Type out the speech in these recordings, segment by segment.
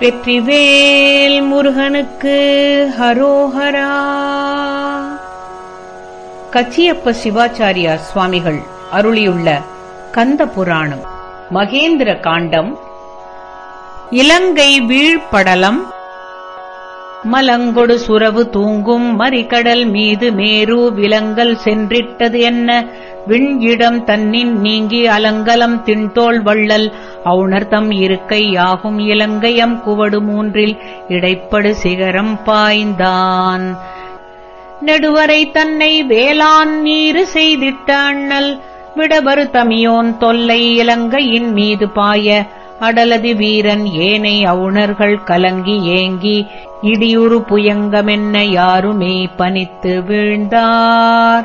வெற்றிவேல் முருகனுக்கு ஹரோஹரா. கச்சியப்ப சிவாச்சாரியார் சுவாமிகள் அருளியுள்ள கந்த புராணம் மகேந்திர காண்டம். இலங்கை வீழ்படலம். மலங்கொடு சுரவு தூங்கும் மறிகடல் மீது மேரு விலங்கல் சென்றிட்டது என்ன? விண்யிடம் தன்னின் நீங்கி அலங்கலம் தின்தோள் வள்ளல். அவுணர்தம் இருக்கை யாகும் இலங்கையம் குவடு மூன்றில். இடைப்படு சிகரம் பாய்ந்தான். நெடுவரை தன்னை வேளாண் நீரு செய்திட்ட அண்ணல். விடபரு தமியோன் தொல்லை இலங்கையின் மீது பாய. அடலதி வீரன் ஏனை அவுணர்கள் கலங்கி ஏங்கி இடியுறு புயங்கமென்ன யாருமே பனித்து வீழ்ந்தார்.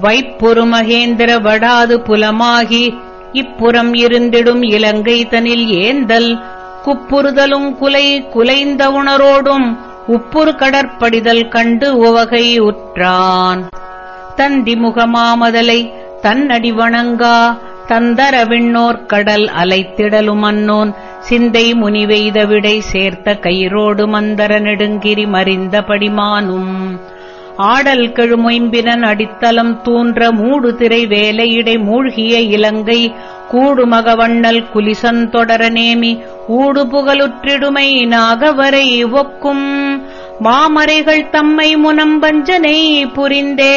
வைப்புறு மகேந்திர வடாது புலமாகி இப்புறம் இருந்திடும் இலங்கை தனில் ஏந்தல் குப்புறுதலும் குலை குலைந்த உணரோடும் உப்புறு கடற்படிதல் கண்டு உவகை உற்றான். தந்தி முகமாமதலை தன்னடி வணங்கா தந்தர விண்ணோர் கடல் அலைத்திடலுமன்னோன் சிந்தை முனிவெய்த விடை சேர்த்த கயிரோடு மந்தர நெடுங்கிரி மறிந்த படிமானும் ஆடல் கெழுமொயம்பினன் அடித்தலம் தூன்ற மூடு திரை வேலையிடை மூழ்கிய இலங்கை கூடுமகவண்ணல் குலிசன் தொடர நேமி ஊடு புகழுற்றிடுமை நாகவரை ஒக்கும். மாமறைகள் தம்மை முனம்பஞ்சனை புரிந்தே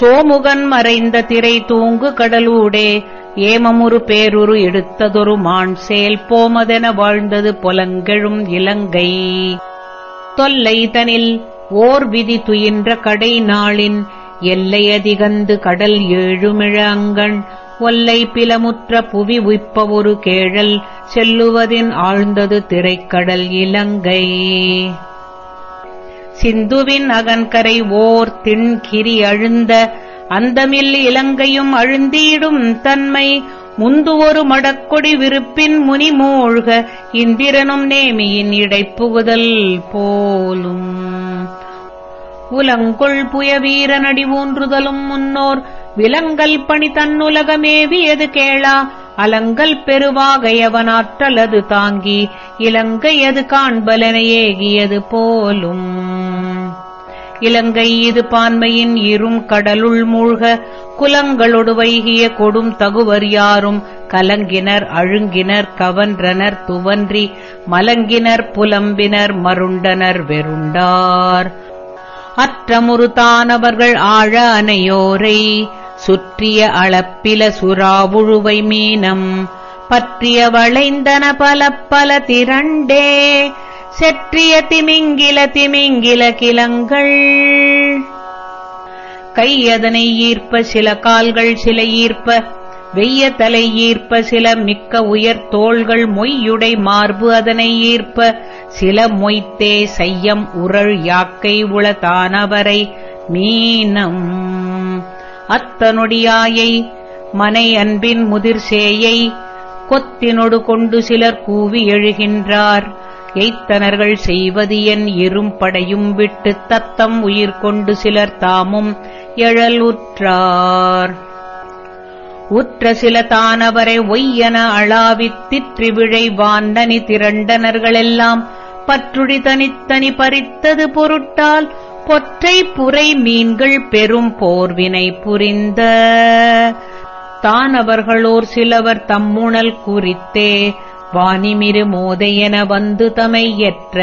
சோமுகன் மறைந்த திரை தூங்கு கடலூடே ஏமமுறு பேருரு எடுத்ததொரு மான் சேல் போமதென வாழ்ந்தது பொலங்கெழும் இலங்கை. தொல்லை தனில் ஓர் விதி துயின்ற கடை நாளின் எல்லையதிகந்து கடல் ஏழுமிழ அங்கண். ஒல்லை பிலமுற்ற புவி உய்ப்ப ஒரு கேழல் செல்லுவதின் ஆழ்ந்தது திரைக்கடல் இலங்கை. சிந்துவின் அகன்கரை ஓர் திண்கிரி அழுந்த அந்தமில் இலங்கையும் அழுந்தீடும் தன்மை முந்து ஒரு மடக்கொடி விருப்பின் முனிமூழ்க இந்திரனும் நேமியின் இடைப்புகுதல் போலும். உலங்கொள் புய வீரனடி ஊன்றுதலும் முன்னோர் விலங்கல் பணி தன்னுலகமேவியது கேளா அலங்கல் பெருவாகையவனாற்றலது தாங்கி இலங்கையது காண்பலன ஏகியது போலும். இலங்கை இது பான்மையின் இரும் கடலுள் மூழ்க குலங்களொடு வைகிய கொடும் தகுவர் யாரும்? கலங்கினர் அழுங்கினர் கவன்றனர் துவன்றி மலங்கினர் புலம்பினர் மருண்டனர் வெருண்டார். அற்றமுறு தானவர்கள் ஆழ அனையோரை சுற்றிய அளப்பில சுறாவுழுவை மீனம் பற்றிய வளைந்தன பல பல திரண்டே செற்றிய திமிங்கில திமிங்கில கிளங்கள். கையதனை ஈர்ப்ப சில கால்கள் சில ஈர்ப்ப வெய்ய தலை ஈர்ப்ப சில மிக்க உயர் தோள்கள் மொய்யுடை மார்பு அதனை ஈர்ப்ப சில மொய்த்தே செய்யம் உரள் யாக்கை உளதானவரை மீனம். அத்தனொடியாயை மனை அன்பின் முதிர்சேயை கொத்தினொடு கொண்டு சிலர் கூவி எழுகின்றார். எய்த்தனர்கள் செய்வது என் இரும்படையும் விட்டு தத்தம் உயிர் கொண்டு சிலர் தாமும் எழல் உற்றார். உற்ற சில தானவரை ஒய்யன அளாவித் திற்றி வாந்தனி திரண்டனர்களெல்லாம் பற்றுழி தனித்தனி பறித்தது பொருட்டால் பொற்றை புரை மீன்கள் பெரும் போர்வினை புரிந்த. தானவர்களோர் சிலவர் தம்முணல் குறித்தே வானிமிரு மோதையென வந்து தமையற்ற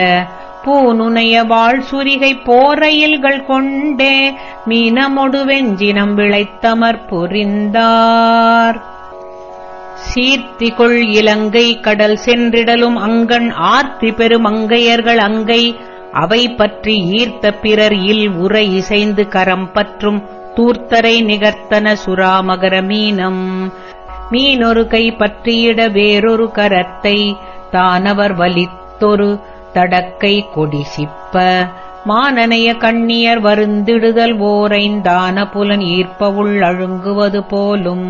பூனுனைய வாழ் சுரிகை போரையில்கள் கொண்டே மீனமொடு வெஞ்சினம் விளைத்தமர் புரிந்தார் சீர்த்திகொள் இலங்கை கடல் சென்றிடலும் அங்கண் ஆர்த்தி பெரும் அங்கையர்கள் அங்கை அவை பற்றி ஈர்த்த பிறர் இல் உரை இசைந்து கரம் பற்றும் தூர்த்தரை நிகர்த்தன சுராமகர மீனம். மீனொரு கை பற்றியிட வேறொரு கரத்தை தானவர் வலித்தொரு தடக்கை கொடிசிப்ப மானனைய கண்ணியர் வருந்திடுதல் ஓரைந்தான புலன் ஈர்ப்பவுள் அழுங்குவது போலும்.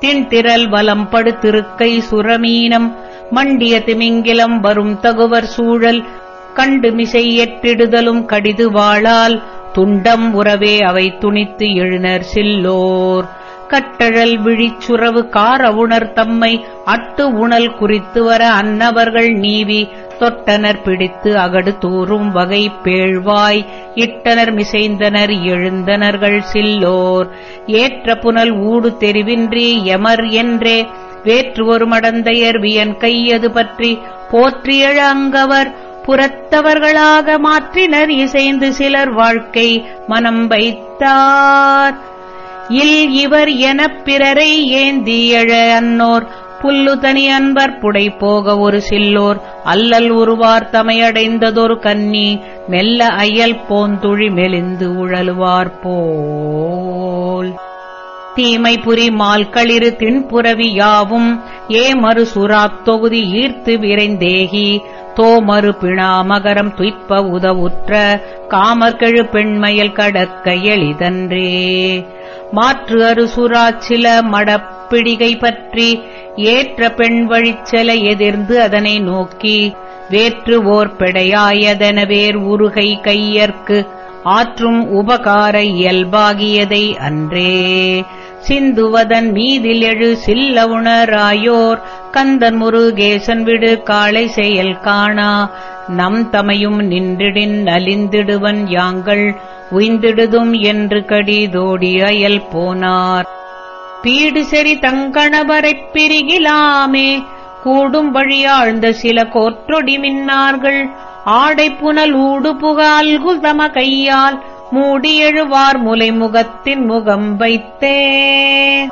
தின்திரல் வலம்படு திருக்கை சுரமீனம் மண்டிய திமிங்கிலம் வரும் தகுவர் சூழல் கண்டு மிசையற்றிடுதலும் கடிது வாழால் துண்டம் உறவே அவை துணித்து எழுனர் சில்லோர். கட்டழல் விழிச்சுறவு கார உணர் தம்மை அட்டு உணல் குறித்து வர அன்னவர்கள் நீவி தொட்டனர் பிடித்து அகடு தூறும் வகை பேழ்வாய். இட்டனர் மிசைந்தனர் எழுந்தனர்கள் சில்லோர். ஏற்ற புனல் ஊடு தெரிவின்றி எமர் என்றே வேற்று ஒரு மடந்தையர் வியன் கையது பற்றி போற்றியழ அங்கவர் புறத்தவர்களாக மாற்றினர் இசைந்து சிலர் வாழ்க்கை மனம் வைத்தார். இல் இவர் எனப் பிறரை ஏந்தியழ அன்னோர். புல்லு தனி அன்பர் புடை போக ஒரு சில்லோர். அல்லல் உருவார் தமையடைந்ததொரு கன்னி. மெல்ல அயல் போந்துழி மெலிந்து உழலுவார் போல். தீமை புரி மால்களிரு தின்புறவி யாவும். ஏமறு சுறாத் தொகுதி ஈர்த்து விரைந்தேகி. தோமறு பிணாமகரம் துய்ப்ப உதவுற்ற. காமர்கெழு பெண்மயல் கடக்க எளிதன்றே. மாற்று அறுசுரா சில மடப்பிடிகை பற்றி ஏற்ற பெண் வழிச்சல எதிர்ந்து அதனை நோக்கி வேற்று ஓர் பெடையாயதென வேர் உருகை கையற்கு ஆற்றும் உபகார இயல்பாகியதை அன்றே. சிந்துவதன் மீதில் எழு சில்ல உணராயோர் கந்தன் முருகேசன் விடு காளை செயல் காணா. நம் தமையும் நின்றிடின் நலிந்திடுவன் யாங்கள் உய்ந்திடுதும் என்று கடிதோடி அயல் போனார். பீடு செறி தங்கணவரைப் பிரிகிலாமே கூடும் வழியாழ்ந்த சில கோற்றொடி மின்னார்கள். ஆடை புனல் ஊடு புகால்குல் தம கையால் மூடி எழுவார் முலை முகத்தின் முகம் வைத்தே.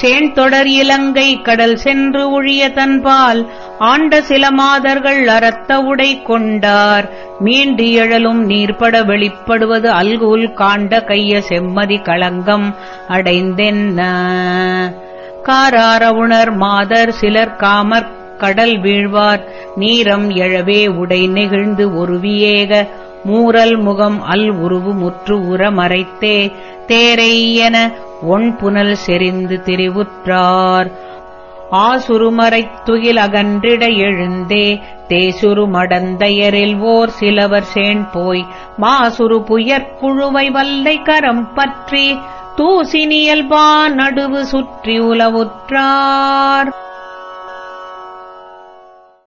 சேண்தொடர் இலங்கை கடல் சென்று ஒழிய தன்பால் ஆண்ட சில மாதர்கள் அறத்த உடை கொண்டார். மீண்டு எழலும் நீர்பட வெளிப்படுவது அல்குல் காண்ட கைய செம்மதி களங்கம் அடைந்தென்ன? காராரவுணர் மாதர் சிலர் காமற் கடல் வீழ்வார். நீரம் எழவே உடை நெகிழ்ந்து ஒருவியேக மூரல் முகம் அல் உருவு முற்று உற மறைத்தே தேரை என ஒன் புனல் செறிந்து திரிவுற்றார். ஆசுருமறைத் துகில் அகன்றிட எழுந்தே தேசுரு மடந்தையரில் ஓர் சிலவர் சேண் போய் மாசுரு புயற்குழுவை வல்லை கரம் பற்றி தூசினியல்பா நடுவு சுற்றி உலவுற்றார்.